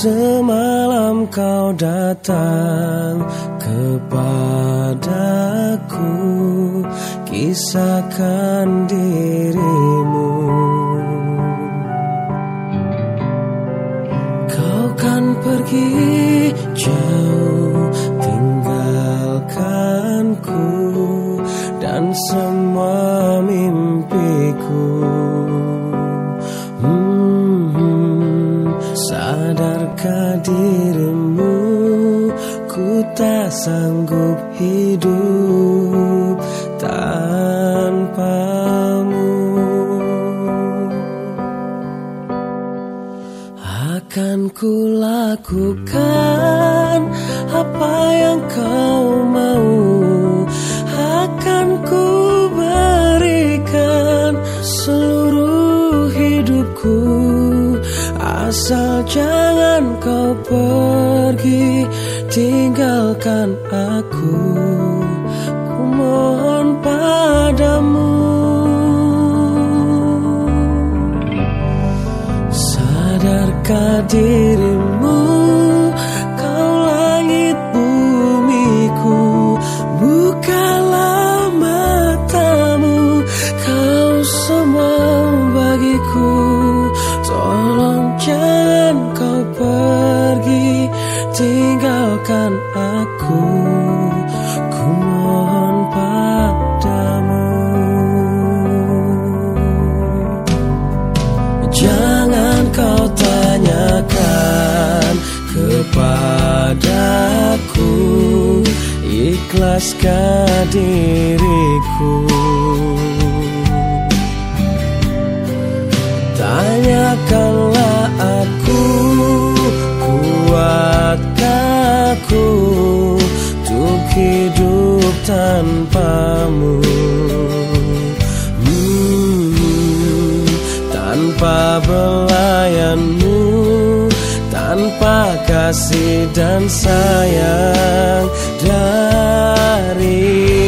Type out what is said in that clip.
Semalam kau datang kepadaku Kisahkan dirimu. Kau kan pergi jauh tinggalkanku Dan semua Sadarkah dirimu? Ku tak sanggup hidup tanpamu. Akan ku lakukan Asal jangan kau pergi tinggalkan aku. Ku mohon padamu. Sadarkah dirimu Tinggalkan aku Ku mohon padamu. Jangan kau tanyakan kepadaku Ikhlaskah diriku. Tanyakanlah belayanmu Tanpa kasih dan sayang dari